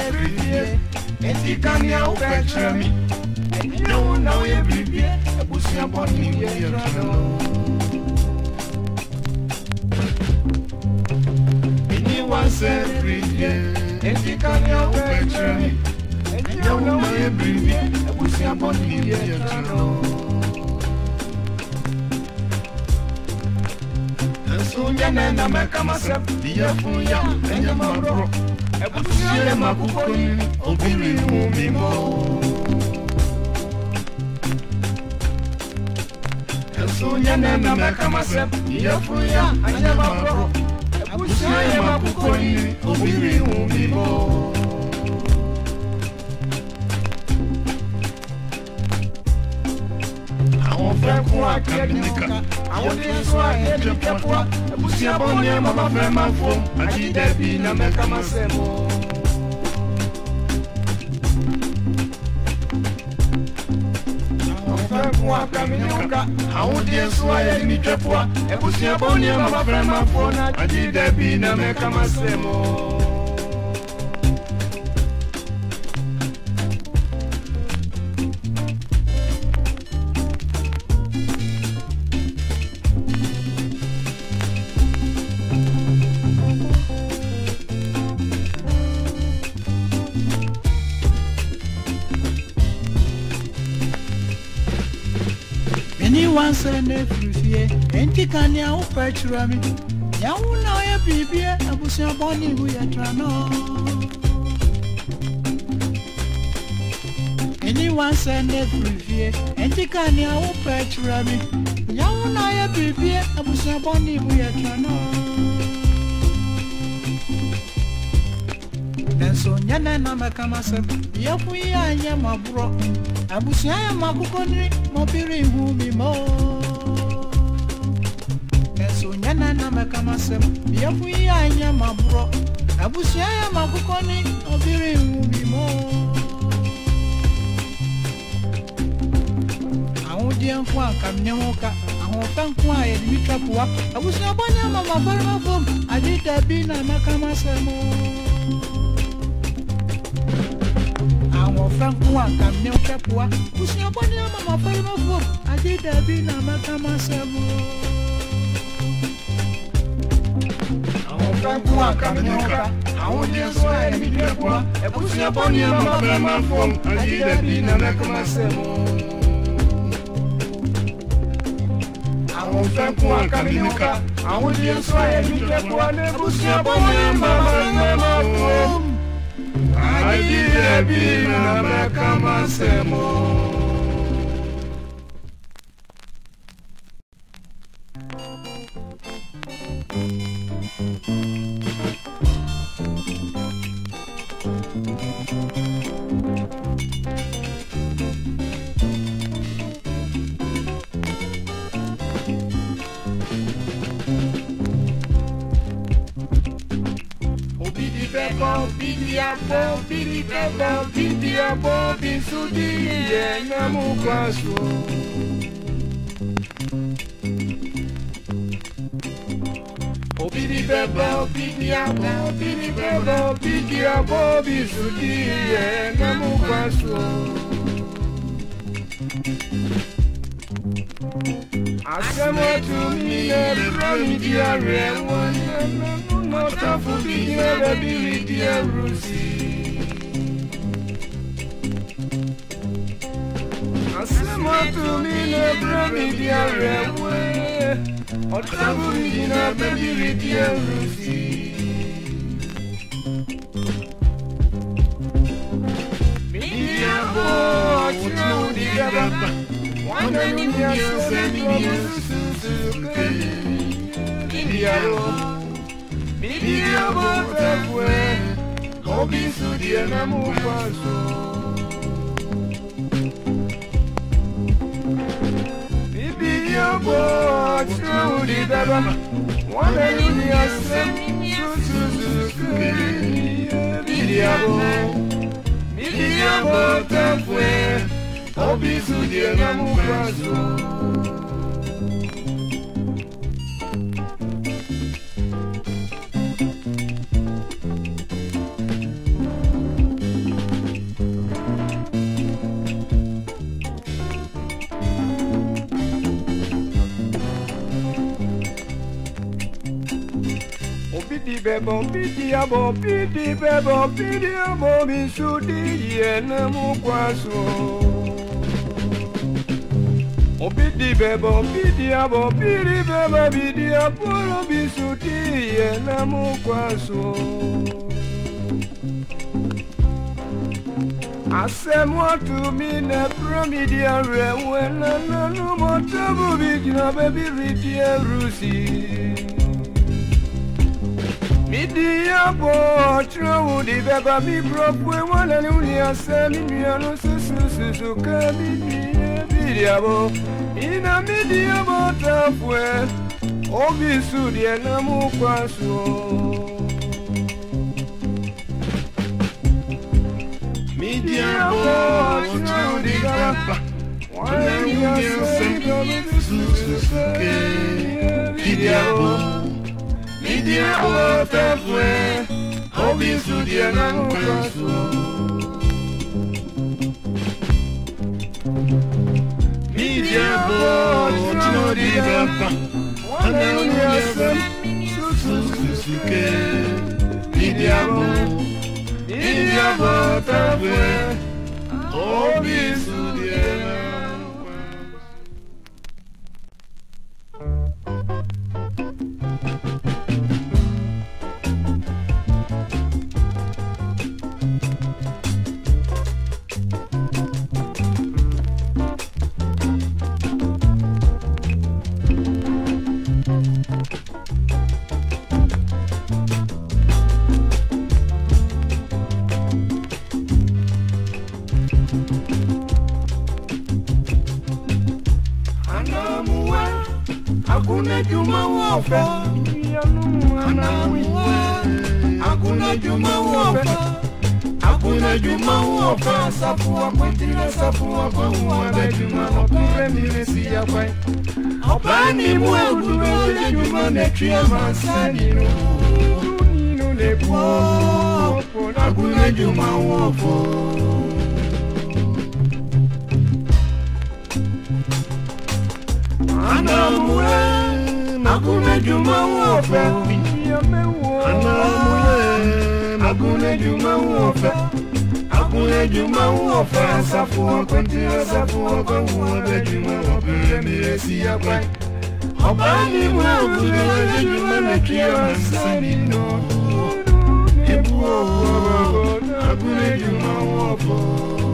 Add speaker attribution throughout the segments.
Speaker 1: every day. And you can't help but enyo na oyɛ know ebusua bɔ ni mi yɛ twɛ se brinye Etika ni au petre Enya una ye brinye Ebusi aboni ye trano Ensunya nena meka masep Diye funya enya mabro Ebusi ye makukoni Obiri umimo Ensunya nena meka masep Diye funya enya mabro siye mapukoni obiri umbibo àwọn fẹ́ kún akẹ́nìkan àwọn tí ń sọ akẹ́nìkẹ́pọ̀ ẹ̀bùsí abọ́ ní ẹ̀ mọ́ bá fẹ́ máa fọ́ àjídẹ́bí nàmẹ́ká máa sẹ́ mọ́. fua kaminyonga audie sua yelimitwe fua ebusia boni amabafremafuona ajidebi na meka masemo
Speaker 2: sɛ ne firi fie enti kanea wopɛ kyerɛ me nea wo na ɔyɛ biribie abusuabɔne ho yɛ tra no ɛni wan sɛ ne firi fie enti kanea wopɛ kyerɛ me nea wo na ɔyɛ biribie abusuabɔne ho yɛ tra no so nyɛ dɛn na mɛka masɛm yɛfo yi anyɛ maborɔ abusua yɛ makokɔniri mɔbiri hu mi mɔɔ ɛso nyɛ dɛn na mɛka masɛm yɛfo yi anyɛ maborɔ abusua yɛ makokɔniri mɔbiri hu mi mɔɔ ahodeɛ nko a nkameneho ka ahoɔfɛ nko a yɛde bi twa poa abusua bɔne ama mabarima fam ade dabi na mɛka masɛm oo aba nko a ka mme hwɛpoa busuabɔ ne ama mafɔremafom agye daabi na mɛka masɛm
Speaker 1: Tanko akaminyoka, aonye swa emidepwa, ebusia boni ya mama mafom, ajida bina na kama semo. àwọn fẹ́ kún àkàmínú ká àwọn tí ń sọ èmi jẹ́ kó alẹ́ bùsùn abọ́ mi máa ń máa tó. ajidebina mekamase mo Nilikata binti ya Bobi Sudie na Mukwaso. Obidi beba, obidi abo, obidi beba, obidi abo, bisudie na mukwaso. Asema tumine rami diare, wana na mota fubi diare, bili diare rusi. Asemotumi na bromidi arewe Ọ̀tàbùrìdì na bẹ́bìrìdì ẹrùsì. Mídíàbò ọ̀tún òdì dábàbà wọ́n náà ní bí ẹsẹ̀ ní bí ẹsẹ̀ sùkè. Mídíàbò mídíàbò fẹ́ fún ẹ, kò bí sùdìẹ̀ náà mú wá sùn. boa you. Baba Wana nini asem Tutuzuke Midiabo Midiabo tafwe Obisu diena mukazo pidi bebo pidi abo pidi bebo pidi abo mi sudi yene mu so. O pidi bebo pidi abo pidi bebo pidi aporo mi sudi yene mu so. asɛm tumi ne promidi awɛ wɛ nananu mɔtɔbu bi gyina bɛbi ridi arusi Midi yapo chou di beba mi propwe wala ni uni asa mi nyano susu susu ka e midi midi yabo ina midi yabo tapwe obi su di e na mu kwaso Midi yapo chou di beba wala ni uni asa mi nyano susu susu ka e midi yabo dia bote fue, obi su dia nan kwensu. Mi dia bote no di gapa, ane unye sem, susu susuke. Mi dia bote, mi dia bote fue, obi su dia ufa hakuna Juma uofa hakuna Juma uofa safua kwetila safua kwa uwada Juma opure miresi ya kwe opani mwe utuloze Juma netria masanino nino lepo hakuna Juma uofa Anamura agunejuma wo fẹ́ anamule agunejuma wo fẹ́ agunejuma wo fẹ́ asafu ọkọnti asafu ọkọnwu ọbẹjuma ọbẹrẹ mi esi akwa ọba ni mu agune ọbẹjuma n'etwi ọsa ninu ebu owo agunejuma wo fẹ́.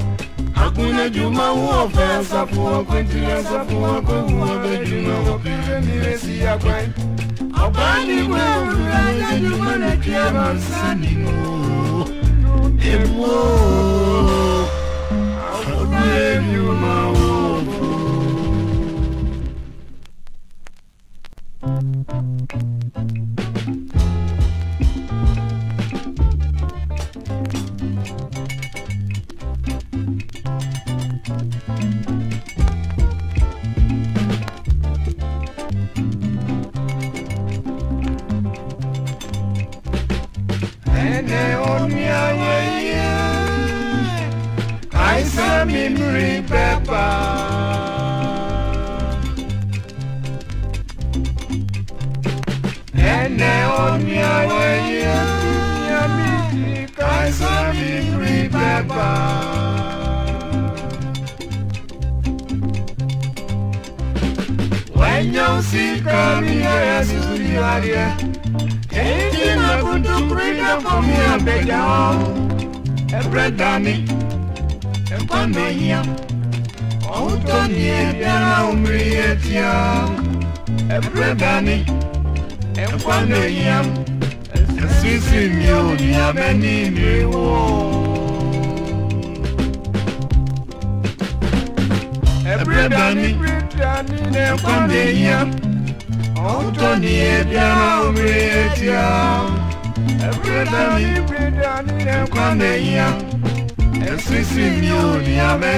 Speaker 1: kuna juma uope asapuo kwenti asapuo kweuobe juma opiwe miresi ya kwai obani mweuvuaja juma nekiabansanino ebuo afuwe juma uo enyo sika minya ya suri arie enti na kuntu krida komi abeja ebredani ekwano yia ọhụtọ ni ebiara omiri etia ebredani ekwano yia esisi mi o ni ameni mi wo. ebebrani na-ekwe na-ehiya ụtọ na ihe bịara omere ya tia ebebrani ekwe na-ehiya esisi mi ò ní abẹ́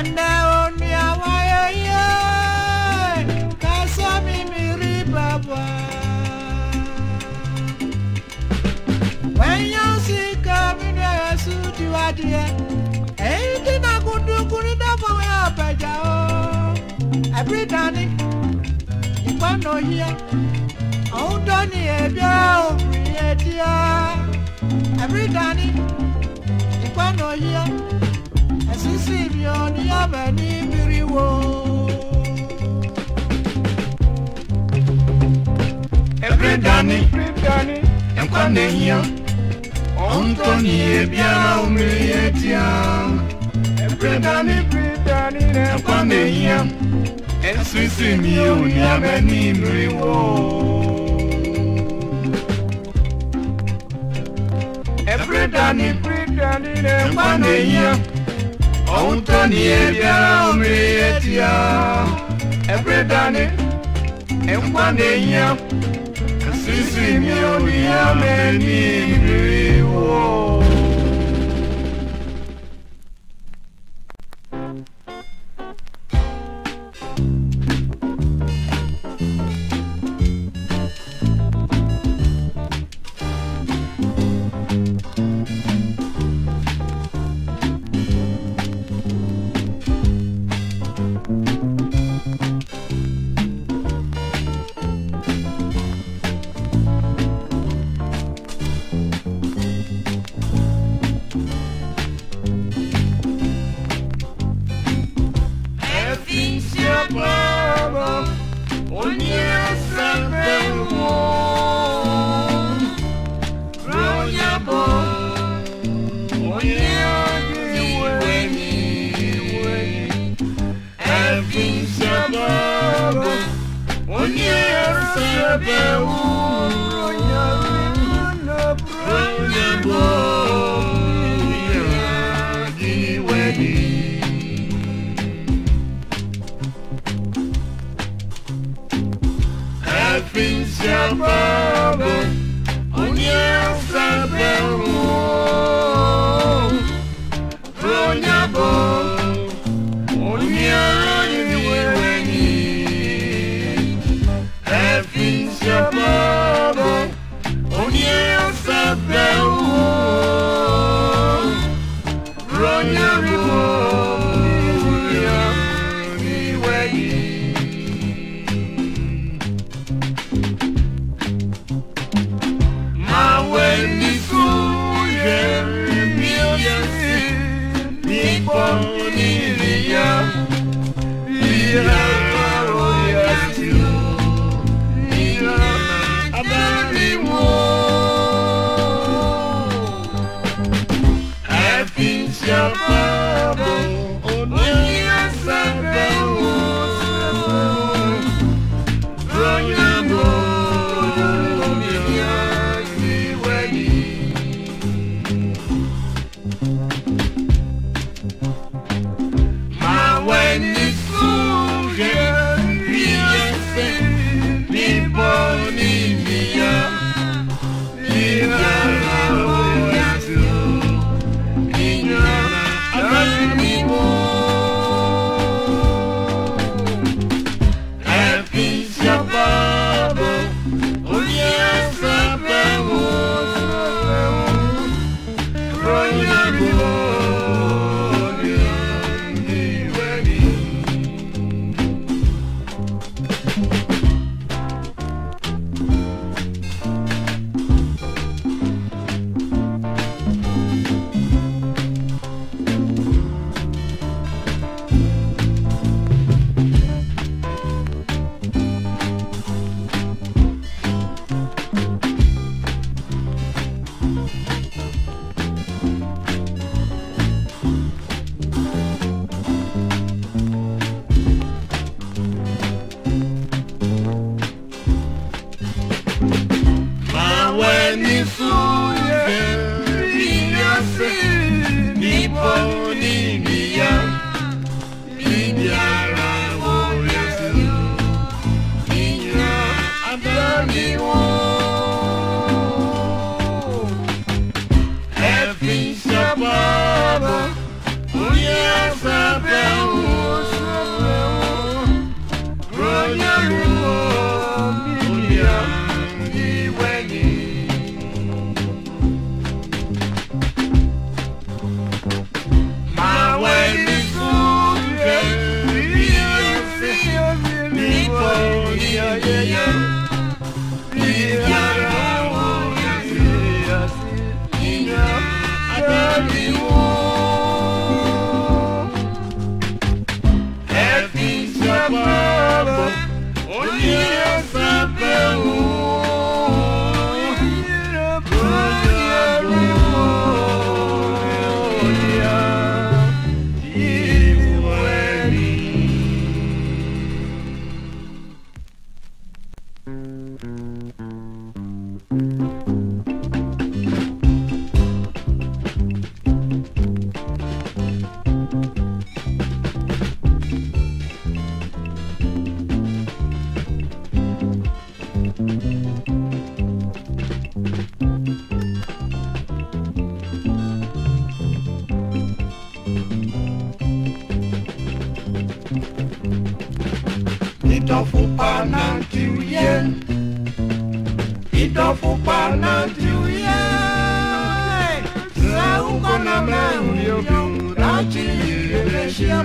Speaker 2: ẹ̀ǹdẹ̀ òní àwọn ayẹyẹ kásán mi mi rí bàbá. wẹ́nyẹ́ sì ká mi ní ẹ̀yẹ sùn diwádìí ẹ̀ èyí dínà kúndùnkún ní dáfọ̀ wẹ́ àbẹ̀jà o ẹ̀bí dání ìpọ́nà yíyẹ òun tó ní ẹ̀bí Sion yaba ni biriwo. Every dani,
Speaker 1: enkwane hiya, ontoni ebiara umiri etia. Every dani, every hiya, ensuisi mi oni yaba ni biriwo. Every dani, enkwane hiya ohun tó ní ebiara omi etia ẹbẹrẹ dání ẹnkwa n'enyia sisi mi ò ní àmì ní ìrírí wọ.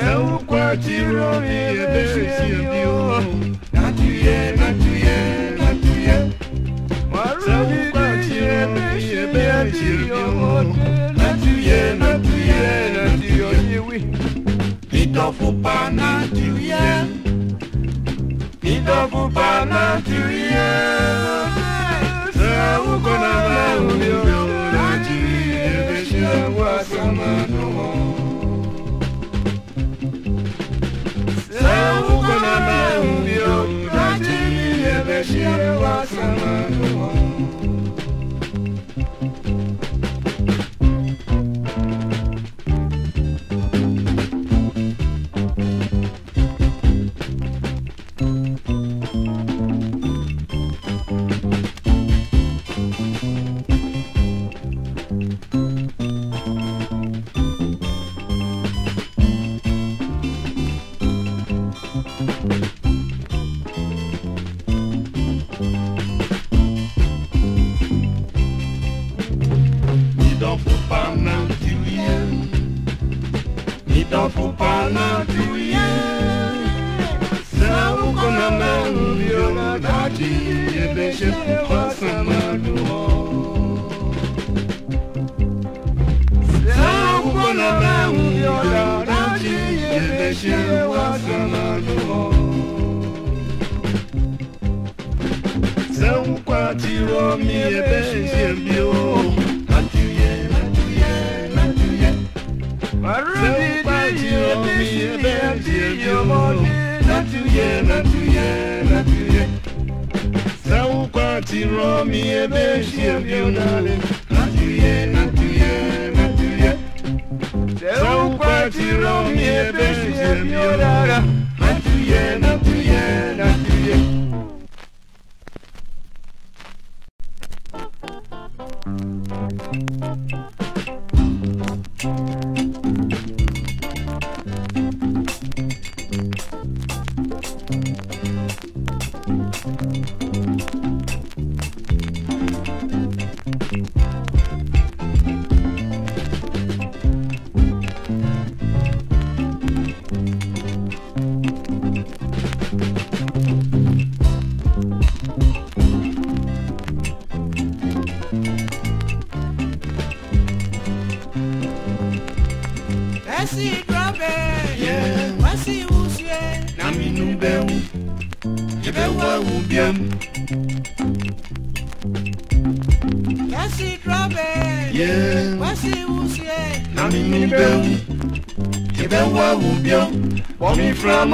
Speaker 1: ewukwa chiro mi ebesisi ebi o natuye natuye natuye ewukwa chiro mi ebesisi ebi o natuye natuye natuye idofupa natuye idofupa natuye ewukwa na ma omi o natuye ebesisi ebi o. Mama, you're not in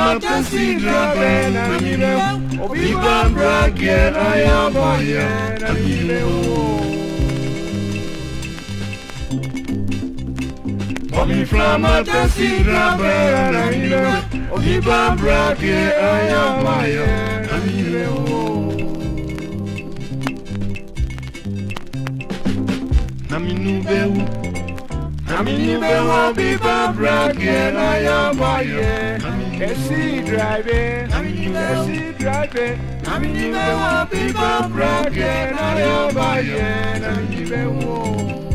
Speaker 1: bam mata sidra bena mire Obiba brakiera ya bayera mire Obi flamata sidra bena mire Obiba brakiera ya bayera mire Naminu beu Naminu beu Obiba brakiera ya bayera Taxi driving, taxi driving. Nami ni bẹ wo people broken, na le o ba yẹ, nami ni bẹ wo.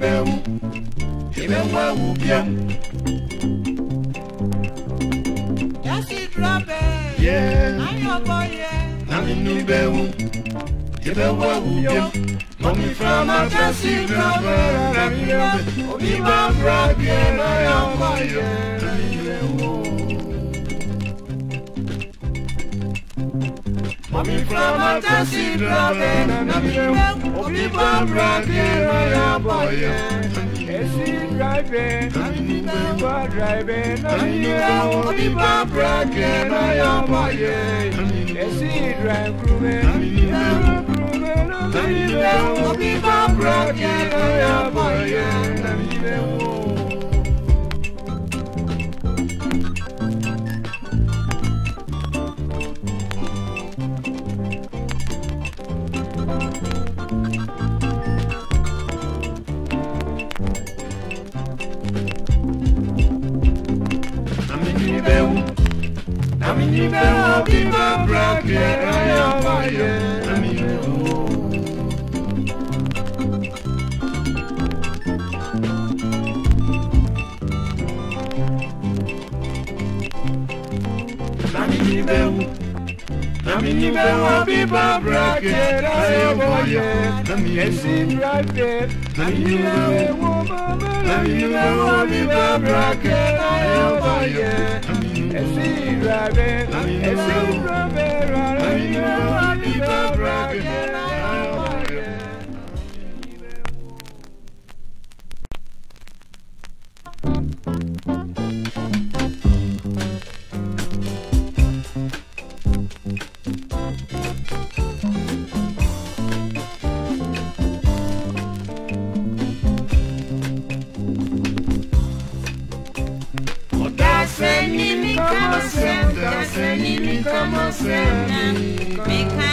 Speaker 2: bɛwu ibɛ ŋu ewu biam. Yasi dura bɛ. Ye. Ayɔbɔ yɛ.
Speaker 1: Nami nu bɛwu ibɛ ŋu ewu biam. Mami fura ma fɛ si
Speaker 2: dura bɛ nami yɛ. Omi ma fura biɛ n'ayɔbɔ yɛ. Nami bɛwu.
Speaker 1: Mami a ma fɛ si dura bɛ nami yɛ. Obibam rage maya boye. Esi drive, Obiba drive, Nanya Obibam rage maya boye. Esi drive krume, krume Nanya Obibam rage maya boye. Nanya Amina, Biba, Braque, minha Amina. Namibeu, minha Biba, Braque, minha Amina. Esse right there. Namibeu, Namibeu, Biba, Braque, Ayamaya, Amina. ẹsìn a ẹsìn ìrọ̀lẹ́ ìrọ̀lẹ́ ìrọ̀lẹ́. Make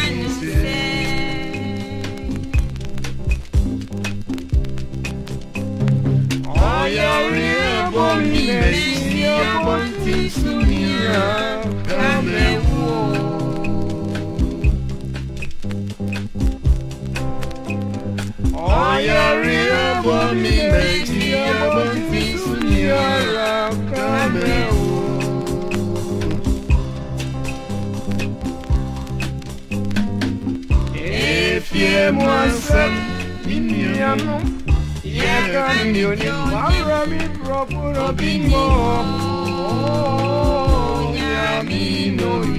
Speaker 1: moins sept, il n'y a non. Y'a qu'un union, marami propre au Oh, y'a mino yo.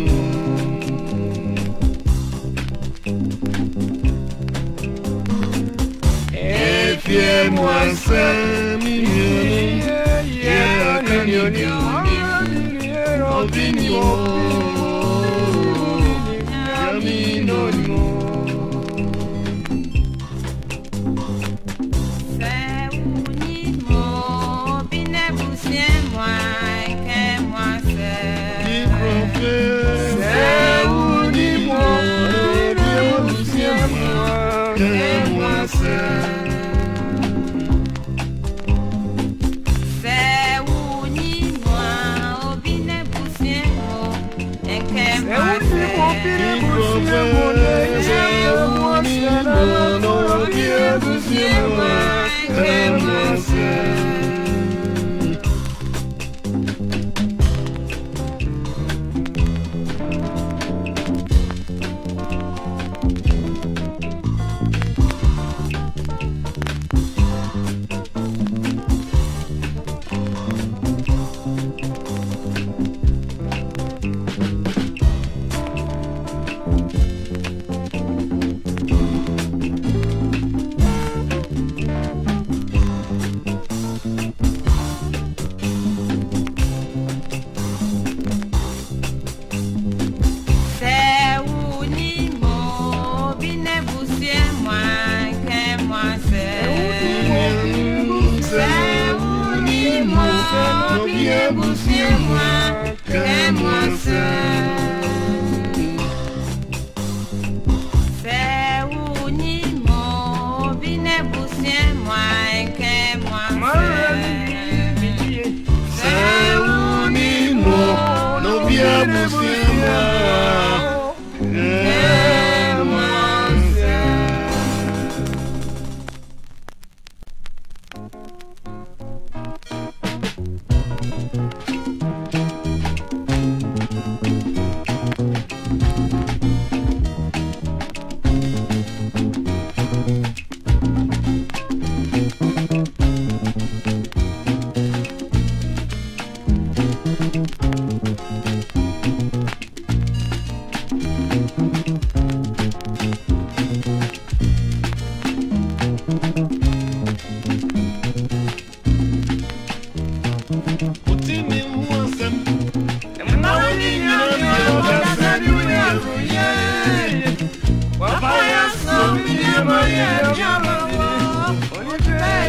Speaker 1: Et fier moins sept,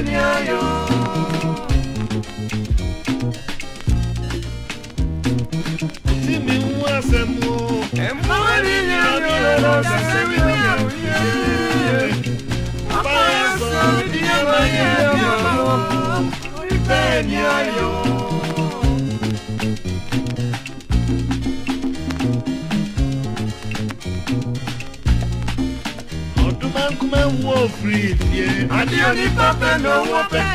Speaker 1: nyayo tí mi ń wá sẹ́mu mẹ́ wọ fìdíé. Adé oní pápẹ́ ló wọ́ pẹ́.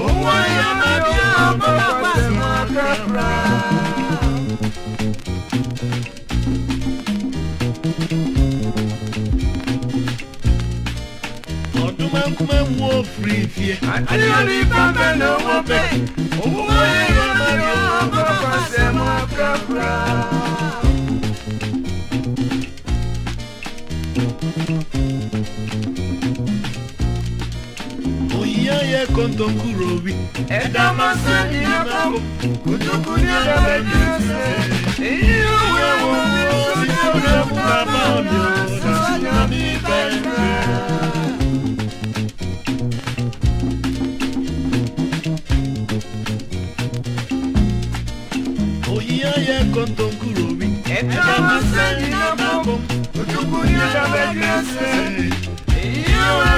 Speaker 1: Òun ayé ọmọdé ọmọ pápá ẹ̀mọ́ kẹ́kọ̀ọ́. Ọdún mẹ́kúnmẹ́ wọ fìdíé. Adé oní pápẹ́ ló wọ́ pẹ́. Òun ayé ọmọdé ọmọ pápá ẹ̀mọ́ kẹ́kọ̀ọ́. ye konto nkurobi. Ẹ̀dá máa ń kùtùkù ní ọ̀dà bẹ́ẹ̀ ní ọ̀sẹ̀. Èyí yóò wẹ̀ wò ó, mi ò,
Speaker 2: ìṣúná mi bẹ́ẹ̀ bẹ́ẹ̀.
Speaker 1: konto nkurobi. Ẹ̀dá máa ń sẹ́ ní ọkọ̀, kùtùkù ní ọ̀dà bẹ́ẹ̀ ní ọ̀sẹ̀. Èyí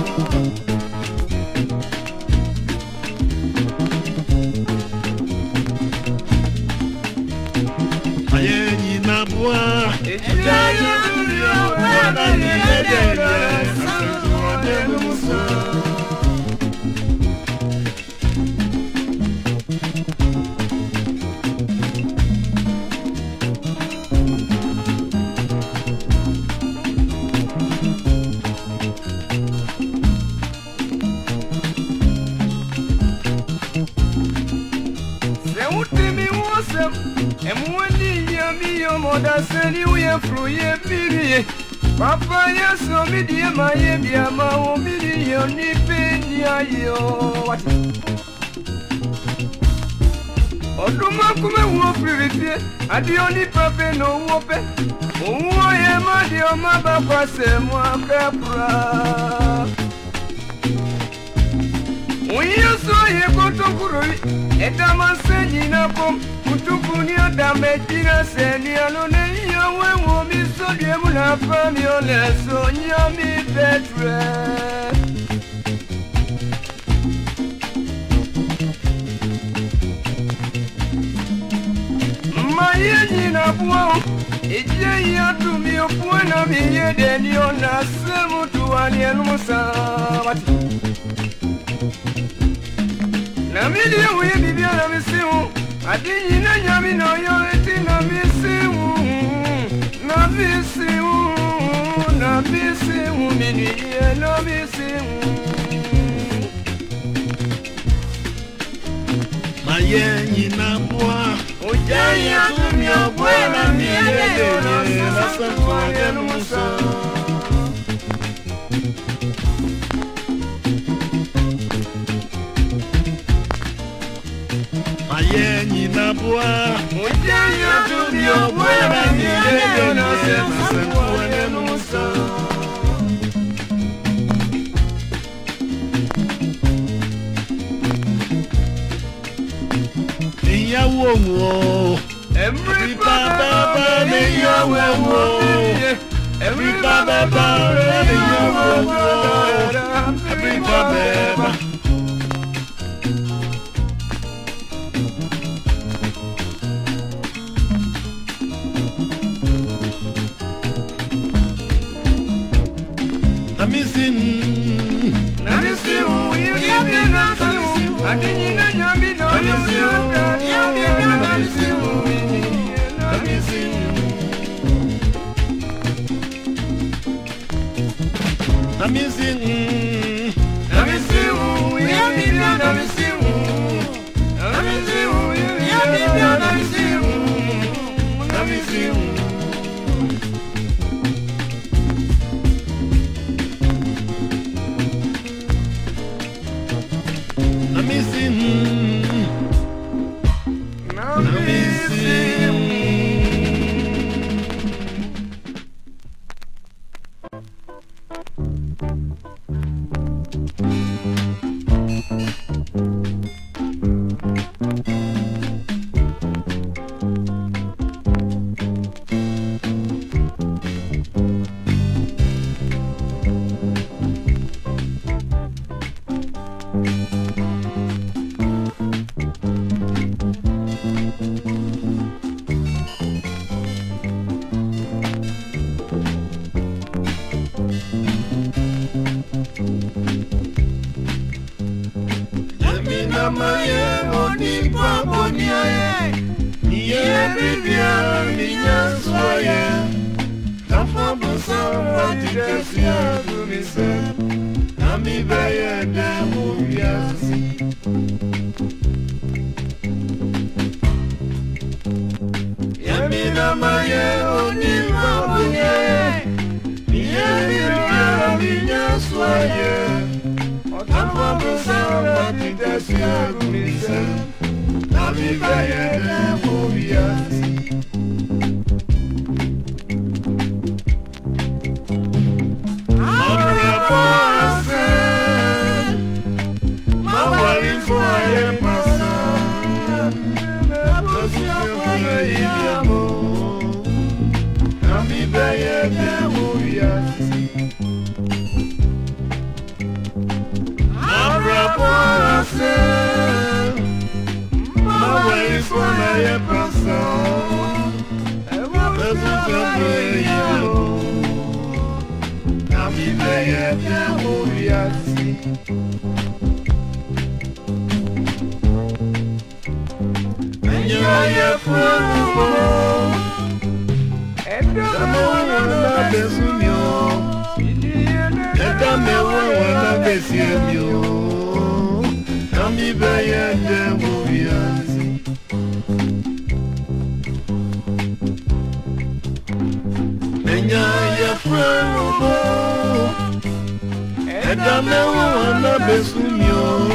Speaker 1: Ẹ̀jẹ̀ yóò rí ọ̀pá mi lẹ́dẹ̀ẹ́ lọ. ye furu ye biri ye papa ye somi di ye ma ye di a ma wo biri ye ni pe ni a o wati. ọdún mọ́kúnmẹ́ wo fìrì tiẹ̀ adé onípa pé ní owó pẹ́ òun ọ̀yẹ́ má di ọmọ bá pàṣẹ mú akẹ́ òun yẹ sọ yẹ kó tó kúrò yìí ẹ̀dá máa ń sẹ́yìn náà kó kutukuni ọ̀dà mẹ́jìnà sẹ́ni alónẹ́yìn wewu mi sodie mu na fa mi o le so nyo mi betre. Maye nyina musa bati. Na mi di ewu ye bibi ala mi si wu, adi nyina nyami na yo eti na mi si wu. nabisi u nabisi u minuit ye nabisi u maye nyina mwa
Speaker 2: ojaya tumyo bwela mielele
Speaker 1: na sankwale numusa yeye nyina bua mujanya dumyo bwera ni yeye nasema sekuone nuso ìyàwó wo ẹ̀mí bàbá bá mi yàwó wo ẹ̀mí bàbá bá mi yàwó wo ẹ̀mí bàbá bá. Adéyínà yan bí náà yóò you. dá yóò bí náà lọ sí omi nìyẹn lọ bí sí omi. Let me see, let me see, let me see. ne wawa na besi mio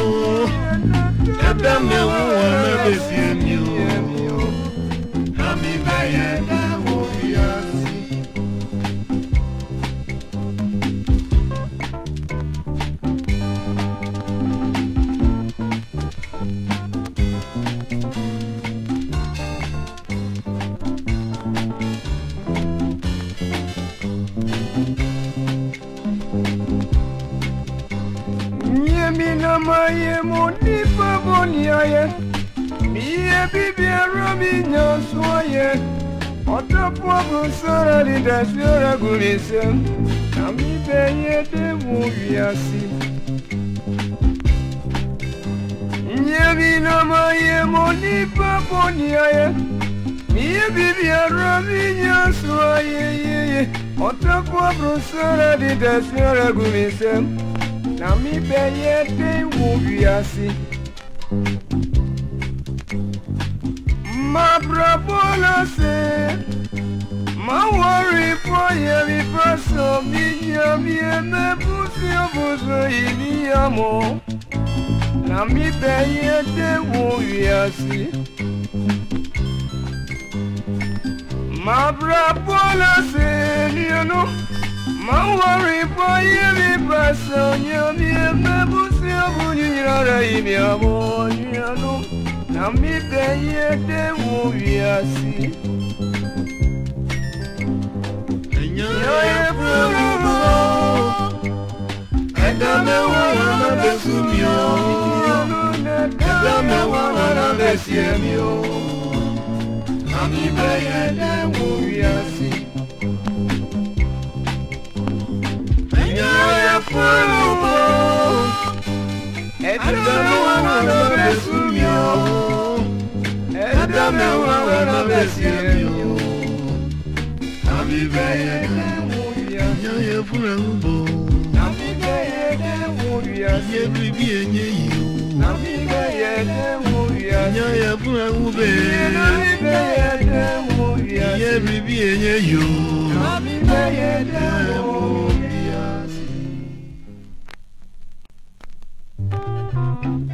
Speaker 1: bibiara mi nya so ye ọtọpọ bụ sọrọ dịdasi ọrịa gụrụ ise na mbibe ihe dị mụ wiasị nye mi n'ọma ihe mụ n'ibe bụ nia ye ihe mi nya so ye ye ye ọtọpọ bụ sọrọ dịdasi ọrịa gụrụ ise na mbibe ihe dị mụ wiasị My my say, worry for you me, me of ma propolose ma wori foye mi poso mi you eme busi obozo ili amo na mi beye te wo wiasi ma propolose ni ono ma wori foye mi poso nyami eme busi obozo ili amo nyano na migenye de wuwiasi enyoye bulubo edame wala na besumio edame wala na besiemio na e migenye de wuwiasi enyoye bulubo Adamawa ló bẹ sùn mí o. Adamawa ló bẹ sí mi o. Àbí bẹ́ẹ̀ dé wò yá. Ìyá yẹ fúnra ń bọ̀. Àbí bẹ́ẹ̀ dé wò yá. Ìyẹ́ bí bí ẹ̀yẹ yìí o. Àbí bẹ́ẹ̀ dé wò yá. Ìyá yẹ fúnra ń bẹ̀. Àbí bẹ́ẹ̀ dé wò yá. Ìyẹ́